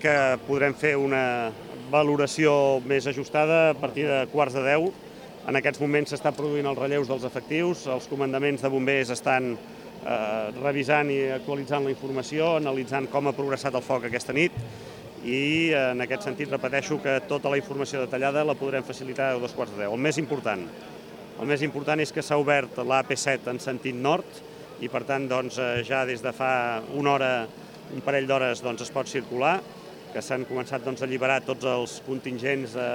que podrem fer una valoració més ajustada a partir de quarts de 10. En aquests moments s'està produint els relleus dels efectius, els comandaments de bombers estan eh, revisant i actualitzant la informació, analitzant com ha progressat el foc aquesta nit i eh, en aquest sentit repeteixo que tota la informació detallada la podrem facilitar a dos quarts de 10. El més important, el més important és que s'ha obert l'AP7 en sentit nord i per tant doncs, eh, ja des de fa una hora un parell d'hores doncs, es pot circular, que s'han començat doncs, a alliberar tots els contingents de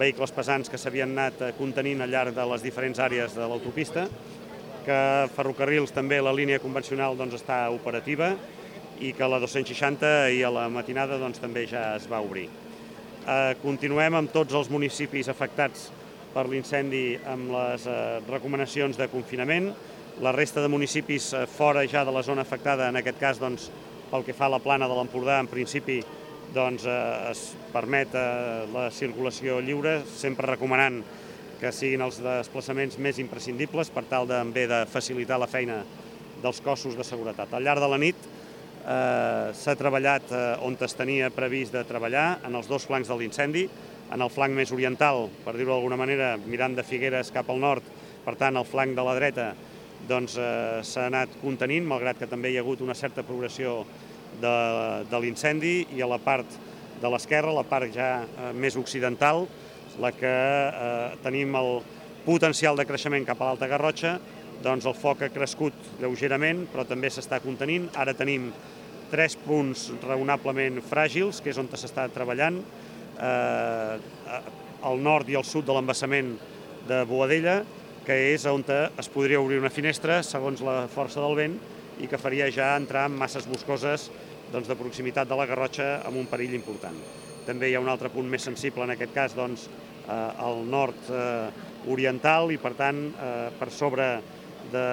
vehicles pesants que s'havien anat eh, contenint al llarg de les diferents àrees de l'autopista, que ferrocarrils també la línia convencional doncs, està operativa i que la 260 i a la matinada doncs, també ja es va obrir. Eh, continuem amb tots els municipis afectats per l'incendi amb les eh, recomanacions de confinament. La resta de municipis eh, fora ja de la zona afectada, en aquest cas doncs, pel que fa a la plana de l'Empordà, en principi doncs, eh, es permet eh, la circulació lliure, sempre recomanant que siguin els desplaçaments més imprescindibles per tal també de facilitar la feina dels cossos de seguretat. Al llarg de la nit eh, s'ha treballat eh, on es tenia previst de treballar, en els dos flancs de l'incendi, en el flanc més oriental, per dir-ho d'alguna manera, mirant de Figueres cap al nord, per tant, el flanc de la dreta doncs, eh, s'ha anat contenint, malgrat que també hi ha hagut una certa progressió de, de l'incendi, i a la part de l'esquerra, la part ja eh, més occidental, la que eh, tenim el potencial de creixement cap a l'Alta Garrotxa, doncs el foc ha crescut lleugerament, però també s'està contenint. Ara tenim tres punts raonablement fràgils, que és on s'està treballant, eh, al nord i al sud de l'embassament de Boadella, que és on es podria obrir una finestra segons la força del vent i que faria ja entrar en masses boscoses doncs, de proximitat de la Garrotxa amb un perill important. També hi ha un altre punt més sensible, en aquest cas, doncs, eh, al nord eh, oriental i, per tant, eh, per sobre de,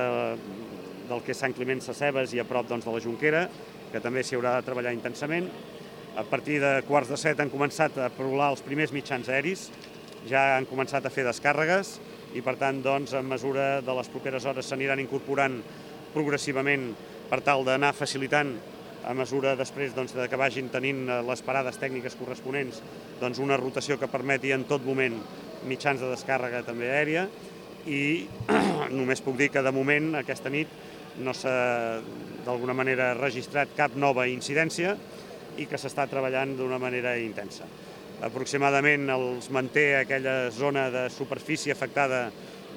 del que és Sant Climent Sacebes i a prop doncs, de la Junquera, que també s'hi haurà de treballar intensament. A partir de quarts de set han començat a provar els primers mitjans aeris, ja han començat a fer descàrregues, i per tant doncs, en mesura de les properes hores s'aniran incorporant progressivament per tal d'anar facilitant a mesura després doncs, de que vagin tenint eh, les parades tècniques corresponents doncs, una rotació que permeti en tot moment mitjans de descàrrega també aèria. I només puc dir que de moment aquesta nit no s'ha d'alguna manera registrat cap nova incidència i que s'està treballant d'una manera intensa. Aproximadament els manté aquella zona de superfície afectada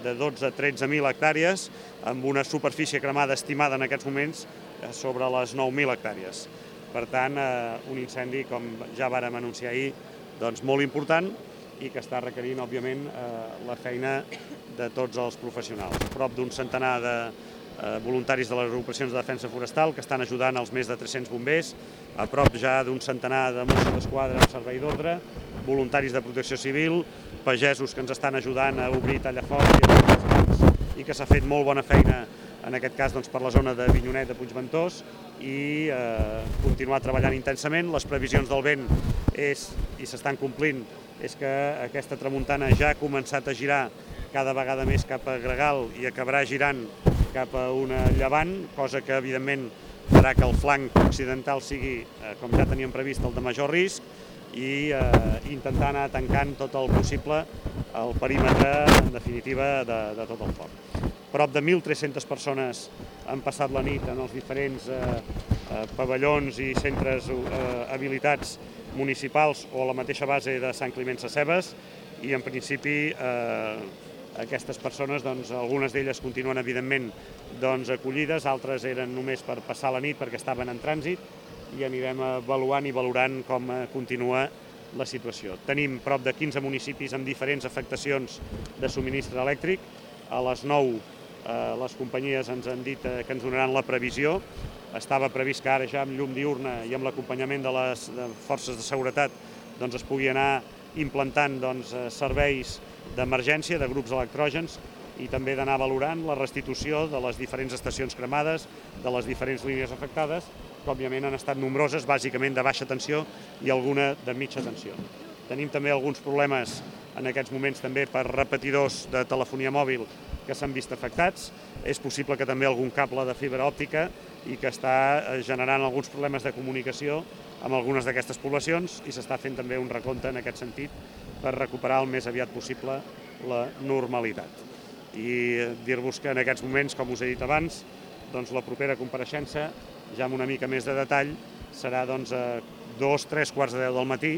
de 12-13.000 hectàrees, amb una superfície cremada estimada en aquests moments sobre les 9.000 hectàrees. Per tant, eh, un incendi, com ja vàrem anunciar ahir, doncs molt important i que està requerint, òbviament, eh, la feina de tots els professionals. Prop d'un centenar de voluntaris de les agrupacions de defensa forestal que estan ajudant els més de 300 bombers, a prop ja d'un centenar de Mossos d'Esquadra en servei d'ordre, voluntaris de protecció civil, pagesos que ens estan ajudant a obrir tallafocs i, i que s'ha fet molt bona feina en aquest cas doncs, per la zona de Vinyonet de Puigventós i eh, continuar treballant intensament. Les previsions del vent és, i s'estan complint és que aquesta tramuntana ja ha començat a girar cada vegada més cap a Gregal i acabarà girant cap a una llevant, cosa que evidentment farà que el flanc occidental sigui, eh, com ja teníem previst, el de major risc i eh, intentar anar tancant tot el possible el perímetre, en definitiva, de, de tot el foc. Prop de 1.300 persones han passat la nit en els diferents eh, eh, pavellons i centres eh, habilitats municipals o a la mateixa base de Sant Climent Sacebes i en principi eh, aquestes persones, doncs, algunes d'elles continuen evidentment doncs, acollides, altres eren només per passar la nit perquè estaven en trànsit i anirem avaluant i valorant com eh, continua la situació. Tenim prop de 15 municipis amb diferents afectacions de subministre elèctric. A les 9 eh, les companyies ens han dit eh, que ens donaran la previsió. Estava previst que ara ja amb llum diurna i amb l'acompanyament de les forces de seguretat doncs, es pugui anar implantant doncs, eh, serveis d'emergència de grups electrògens i també d'anar valorant la restitució de les diferents estacions cremades, de les diferents línies afectades, que òbviament han estat nombroses, bàsicament de baixa tensió i alguna de mitja tensió. Tenim també alguns problemes en aquests moments també per repetidors de telefonia mòbil que s'han vist afectats. És possible que també algun cable de fibra òptica i que està eh, generant alguns problemes de comunicació amb algunes d'aquestes poblacions i s'està fent també un recompte en aquest sentit per recuperar el més aviat possible la normalitat. I dir-vos que en aquests moments, com us he dit abans, doncs la propera compareixença, ja amb una mica més de detall, serà doncs, a dos, tres quarts de deu del matí,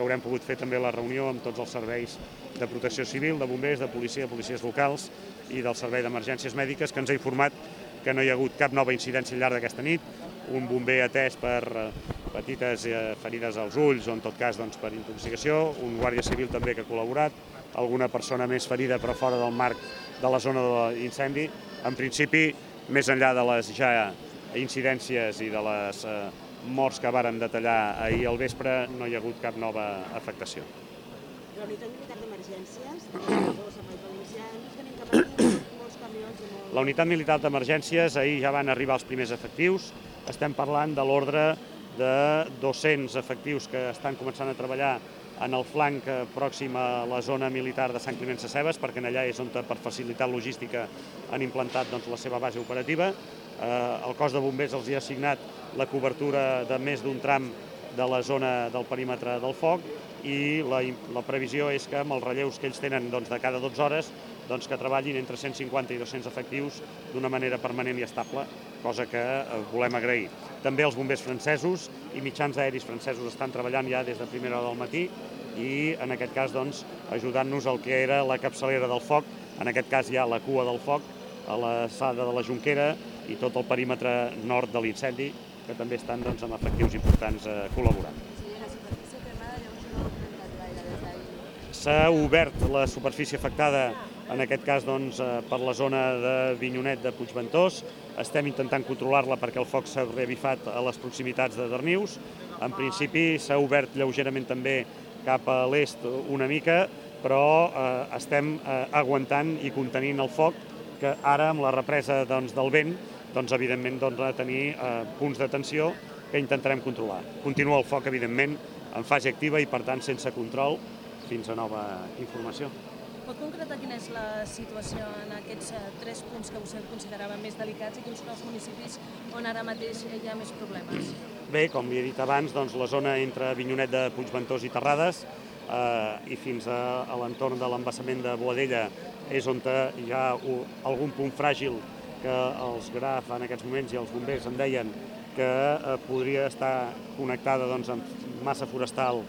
que haurem pogut fer també la reunió amb tots els serveis de protecció civil, de bombers, de policia, de policies locals i del servei d'emergències mèdiques, que ens ha informat que no hi ha hagut cap nova incidència al llarg d'aquesta nit, un bomber atès per eh, petites eh, ferides als ulls o en tot cas doncs, per intoxicació, un guàrdia civil també que ha col·laborat, alguna persona més ferida però fora del marc de la zona de l'incendi. En principi, més enllà de les ja incidències i de les eh, morts que vàrem detallar ahir al vespre, no hi ha hagut cap nova afectació. La unitat militar d'emergències. La unitat militar d'emergències, ahir ja van arribar els primers efectius. Estem parlant de l'ordre de 200 efectius que estan començant a treballar en el flanc eh, pròxim a la zona militar de Sant Climent Sacebes, perquè en allà és on, per facilitar logística, han implantat doncs, la seva base operativa. Eh, el cos de bombers els hi ha assignat la cobertura de més d'un tram de la zona del perímetre del foc i la, la previsió és que amb els relleus que ells tenen doncs, de cada 12 hores doncs, que treballin entre 150 i 200 efectius d'una manera permanent i estable, cosa que eh, volem agrair. També els bombers francesos i mitjans aèris francesos estan treballant ja des de primera hora del matí i en aquest cas doncs, ajudant-nos al que era la capçalera del foc, en aquest cas ja la cua del foc, a l'alçada de la Junquera i tot el perímetre nord de l'incendi, que també estan doncs, amb efectius importants eh, col·laborant. S'ha obert la superfície afectada, en aquest cas doncs, eh, per la zona de Vinyonet de Puigventós. Estem intentant controlar-la perquè el foc s'ha revifat a les proximitats de Darnius. En principi s'ha obert lleugerament també cap a l'est una mica, però eh, estem eh, aguantant i contenint el foc, que ara amb la represa doncs, del vent, doncs, evidentment doncs, ha de tenir eh, punts de tensió que intentarem controlar. Continua el foc, evidentment, en fase activa i, per tant, sense control fins a nova informació. Pot concretar quina és la situació en aquests eh, tres punts que vostè considerava més delicats i quins són els municipis on ara mateix hi ha més problemes? Bé, com li he dit abans, doncs, la zona entre Vinyonet de Puigventós i Terrades eh, i fins a, a l'entorn de l'embassament de Boadella és on hi ha algun punt fràgil que els GRAF en aquests moments i els bombers em deien que eh, podria estar connectada doncs, amb massa forestal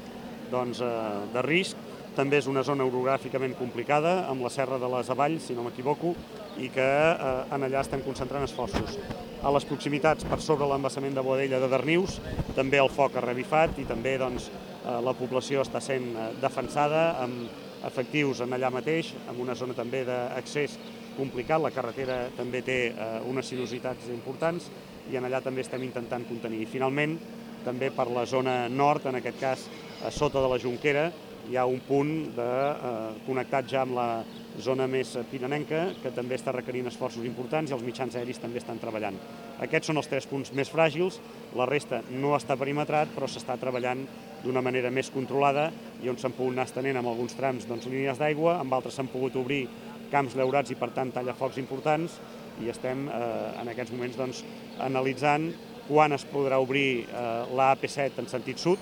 doncs, eh, de risc. També és una zona orogràficament complicada, amb la serra de les Avalls, si no m'equivoco, i que eh, en allà estem concentrant esforços. A les proximitats, per sobre l'embassament de Boadella de Darnius, també el foc ha revifat i també doncs, eh, la població està sent eh, defensada amb efectius en allà mateix, amb una zona també d'accés complicat, la carretera també té eh, unes sinuositats importants i en allà també estem intentant contenir. I finalment, també per la zona nord, en aquest cas a sota de la Junquera, hi ha un punt de, eh, connectat ja amb la zona més piranenca, que també està requerint esforços importants i els mitjans aeris també estan treballant. Aquests són els tres punts més fràgils, la resta no està perimetrat, però s'està treballant d'una manera més controlada i on s'han pogut anar estenent amb alguns trams doncs, línies d'aigua, amb altres s'han pogut obrir camps llaurats i, per tant, tallafocs importants i estem eh, en aquests moments doncs, analitzant quan es podrà obrir eh, la AP7 en sentit sud,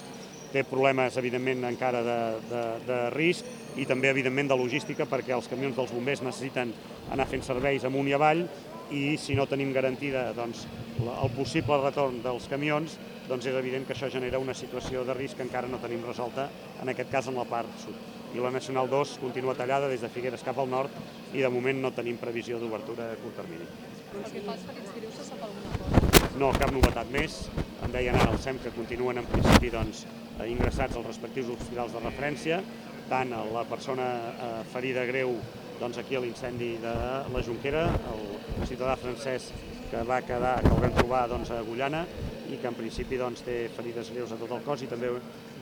té problemes, evidentment, encara de, de, de risc i també, evidentment, de logística perquè els camions dels bombers necessiten anar fent serveis amunt i avall i si no tenim garantida doncs, el possible retorn dels camions, doncs és evident que això genera una situació de risc que encara no tenim resolta, en aquest cas en la part sud. I la Nacional 2 continua tallada des de Figueres cap al nord i de moment no tenim previsió d'obertura a curt termini. Pel que fa als ferits greus, se sap alguna cosa? No, cap novetat més. Em deien ara al SEM que continuen en principi doncs, ingressats als respectius hospitals de referència, tant a la persona eh, ferida greu doncs, aquí a l'incendi de la Junquera, el ciutadà francès que va quedar, que el vam trobar doncs, a Agullana i que en principi doncs, té ferides greus a tot el cos i també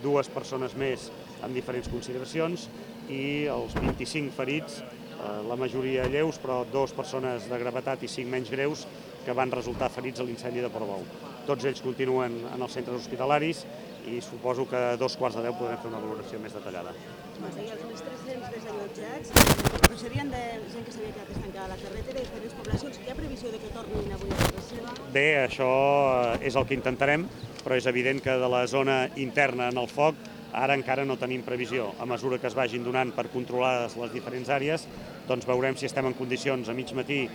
dues persones més amb diferents consideracions i els 25 ferits, la majoria lleus, però dues persones de gravetat i cinc menys greus que van resultar ferits a l'incendi de Portbou. Tots ells continuen en els centres hospitalaris i suposo que a dos quarts de deu podrem fer una valoració més detallada. I els 1.300 desallotjats procedien de gent que s'havia quedat estancada a la carretera i diferents poblacions. Hi ha previsió de que tornin avui a casa seva? Bé, això eh, és el que intentarem, però és evident que de la zona interna en el foc ara encara no tenim previsió. A mesura que es vagin donant per controlar les diferents àrees, doncs veurem si estem en condicions a mig matí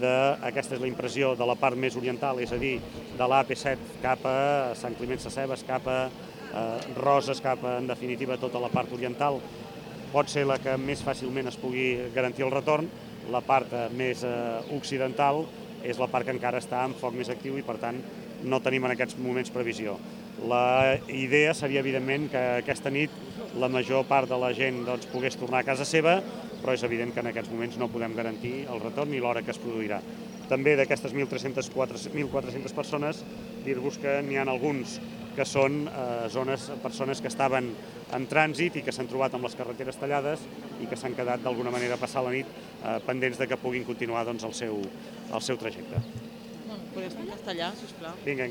de, aquesta és la impressió, de la part més oriental, és a dir, de l'AP7 cap a Sant Climent Sacebes, cap a eh, Roses, cap a, en definitiva, tota la part oriental, pot ser la que més fàcilment es pugui garantir el retorn. La part eh, més eh, occidental és la part que encara està en foc més actiu i, per tant, no tenim en aquests moments previsió. La idea seria, evidentment, que aquesta nit la major part de la gent doncs, pogués tornar a casa seva, però és evident que en aquests moments no podem garantir el retorn ni l'hora que es produirà. També d'aquestes 1.400 persones, dir-vos que n'hi ha alguns que són eh, zones, persones que estaven en trànsit i que s'han trobat amb les carreteres tallades i que s'han quedat d'alguna manera a passar la nit eh, pendents de que puguin continuar doncs, el, seu, el seu trajecte. Podries en castellà, sisplau? Vinga,